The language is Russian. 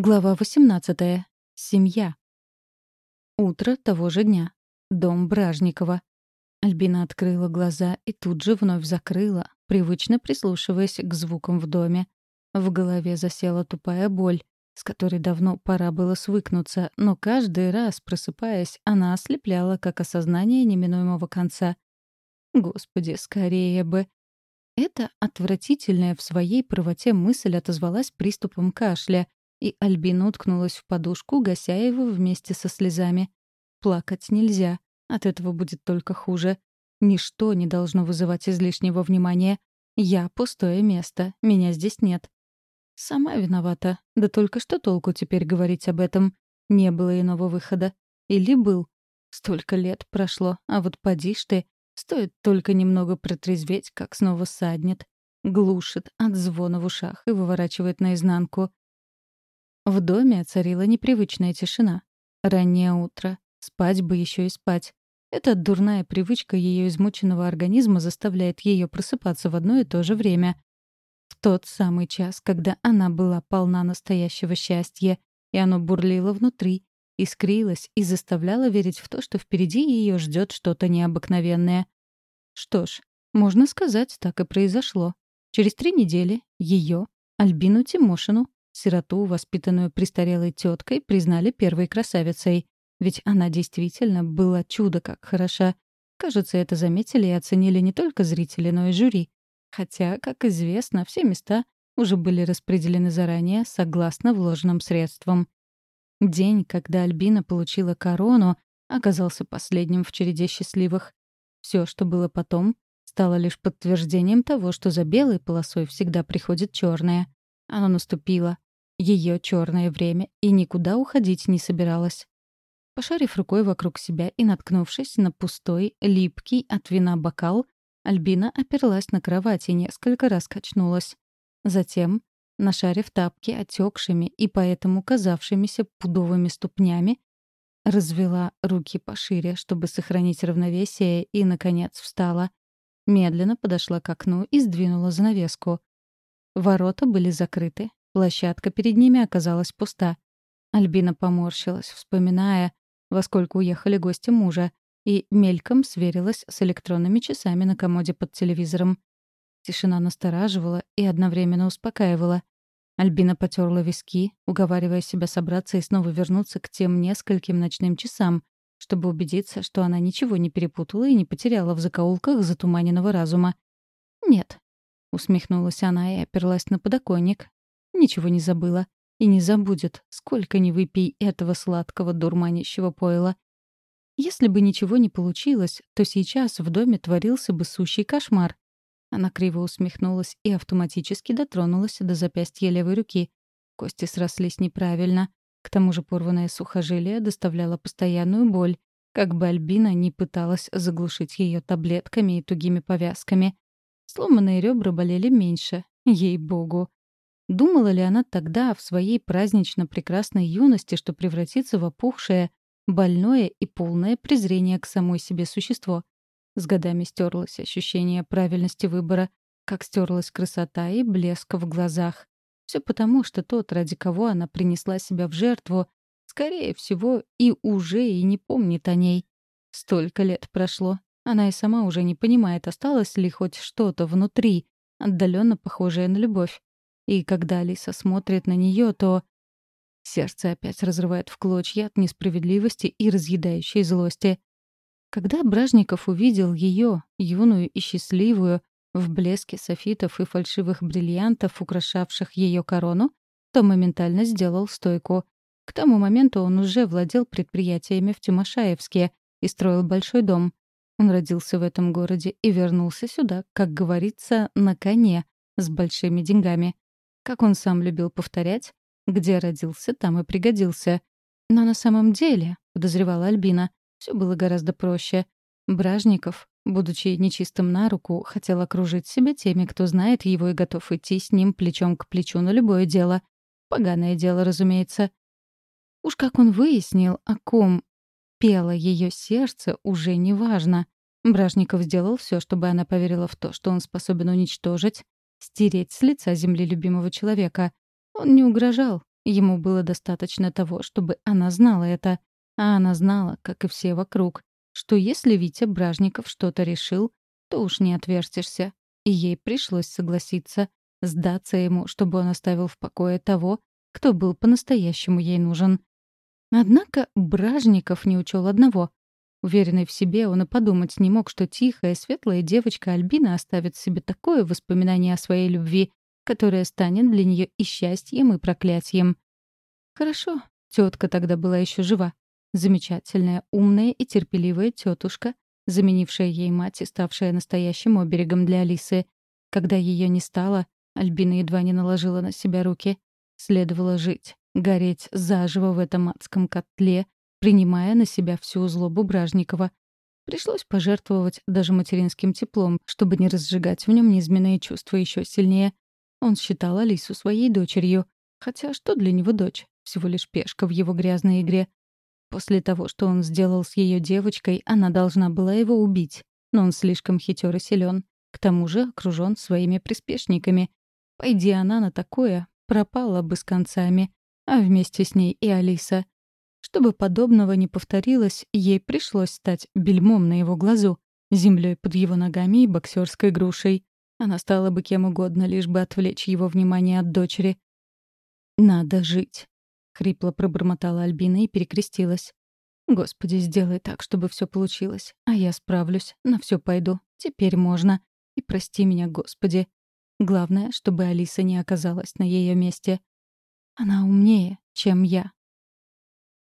Глава 18. Семья. Утро того же дня. Дом Бражникова. Альбина открыла глаза и тут же вновь закрыла, привычно прислушиваясь к звукам в доме. В голове засела тупая боль, с которой давно пора было свыкнуться, но каждый раз, просыпаясь, она ослепляла, как осознание неминуемого конца. Господи, скорее бы. Эта отвратительная в своей правоте мысль отозвалась приступом кашля — и Альбина уткнулась в подушку, гася его вместе со слезами. Плакать нельзя, от этого будет только хуже. Ничто не должно вызывать излишнего внимания. Я — пустое место, меня здесь нет. Сама виновата. Да только что толку теперь говорить об этом? Не было иного выхода. Или был? Столько лет прошло, а вот поди ты. Стоит только немного протрезветь, как снова саднет. Глушит от звона в ушах и выворачивает наизнанку. В доме царила непривычная тишина. Раннее утро. Спать бы еще и спать. Эта дурная привычка ее измученного организма заставляет ее просыпаться в одно и то же время. В тот самый час, когда она была полна настоящего счастья, и оно бурлило внутри, искрилось и заставляло верить в то, что впереди ее ждет что-то необыкновенное. Что ж, можно сказать, так и произошло. Через три недели ее, Альбину Тимошину, Сироту, воспитанную престарелой теткой, признали первой красавицей. Ведь она действительно была чудо как хороша. Кажется, это заметили и оценили не только зрители, но и жюри. Хотя, как известно, все места уже были распределены заранее, согласно вложенным средствам. День, когда Альбина получила корону, оказался последним в череде счастливых. Все, что было потом, стало лишь подтверждением того, что за белой полосой всегда приходит черное. Оно наступило ее черное время и никуда уходить не собиралась. Пошарив рукой вокруг себя и наткнувшись на пустой, липкий от вина бокал, Альбина оперлась на кровать и несколько раз качнулась. Затем, нашарив тапки отекшими и поэтому казавшимися пудовыми ступнями, развела руки пошире, чтобы сохранить равновесие, и, наконец, встала. Медленно подошла к окну и сдвинула занавеску. Ворота были закрыты, Площадка перед ними оказалась пуста. Альбина поморщилась, вспоминая, во сколько уехали гости мужа, и мельком сверилась с электронными часами на комоде под телевизором. Тишина настораживала и одновременно успокаивала. Альбина потерла виски, уговаривая себя собраться и снова вернуться к тем нескольким ночным часам, чтобы убедиться, что она ничего не перепутала и не потеряла в закоулках затуманенного разума. «Нет», — усмехнулась она и оперлась на подоконник, Ничего не забыла. И не забудет, сколько ни выпей этого сладкого дурманящего пойла. Если бы ничего не получилось, то сейчас в доме творился бы сущий кошмар. Она криво усмехнулась и автоматически дотронулась до запястья левой руки. Кости срослись неправильно. К тому же порванное сухожилие доставляло постоянную боль, как бы Альбина не пыталась заглушить ее таблетками и тугими повязками. Сломанные ребра болели меньше, ей-богу. Думала ли она тогда, в своей празднично прекрасной юности, что превратится в опухшее, больное и полное презрение к самой себе существо? С годами стерлось ощущение правильности выбора, как стерлась красота и блеск в глазах. Все потому, что тот, ради кого она принесла себя в жертву, скорее всего, и уже и не помнит о ней. Столько лет прошло. Она и сама уже не понимает, осталось ли хоть что-то внутри, отдаленно похожее на любовь. И когда Алиса смотрит на нее, то... Сердце опять разрывает в клочья от несправедливости и разъедающей злости. Когда Бражников увидел ее, юную и счастливую, в блеске софитов и фальшивых бриллиантов, украшавших ее корону, то моментально сделал стойку. К тому моменту он уже владел предприятиями в Тимошаевске и строил большой дом. Он родился в этом городе и вернулся сюда, как говорится, на коне, с большими деньгами. Как он сам любил повторять, где родился, там и пригодился. Но на самом деле, подозревала Альбина, все было гораздо проще. Бражников, будучи нечистым на руку, хотел окружить себя теми, кто знает его и готов идти с ним плечом к плечу на любое дело. Поганое дело, разумеется. Уж как он выяснил, о ком пело ее сердце, уже не важно. Бражников сделал все, чтобы она поверила в то, что он способен уничтожить, Стереть с лица земли любимого человека. Он не угрожал, Ему было достаточно того, чтобы она знала это. А она знала, как и все вокруг, что если Витя Бражников что-то решил, то уж не отвертишься. И ей пришлось согласиться, сдаться ему, чтобы он оставил в покое того, кто был по-настоящему ей нужен. Однако Бражников не учел одного. Уверенный в себе, он и подумать не мог, что тихая, светлая девочка Альбина оставит себе такое воспоминание о своей любви, которое станет для нее и счастьем, и проклятием. Хорошо, тетка тогда была еще жива. Замечательная, умная и терпеливая тетушка, заменившая ей мать и ставшая настоящим оберегом для Алисы. Когда ее не стало, Альбина едва не наложила на себя руки. Следовало жить, гореть заживо в этом адском котле, принимая на себя всю злобу Бражникова. Пришлось пожертвовать даже материнским теплом, чтобы не разжигать в нем низменные чувства еще сильнее. Он считал Алису своей дочерью. Хотя что для него дочь? Всего лишь пешка в его грязной игре. После того, что он сделал с ее девочкой, она должна была его убить. Но он слишком хитер и силен. К тому же окружен своими приспешниками. Пойди она на такое, пропала бы с концами. А вместе с ней и Алиса. Чтобы подобного не повторилось, ей пришлось стать бельмом на его глазу, землей под его ногами и боксерской грушей. Она стала бы кем угодно, лишь бы отвлечь его внимание от дочери. «Надо жить», — хрипло пробормотала Альбина и перекрестилась. «Господи, сделай так, чтобы все получилось. А я справлюсь, на все пойду. Теперь можно. И прости меня, Господи. Главное, чтобы Алиса не оказалась на ее месте. Она умнее, чем я.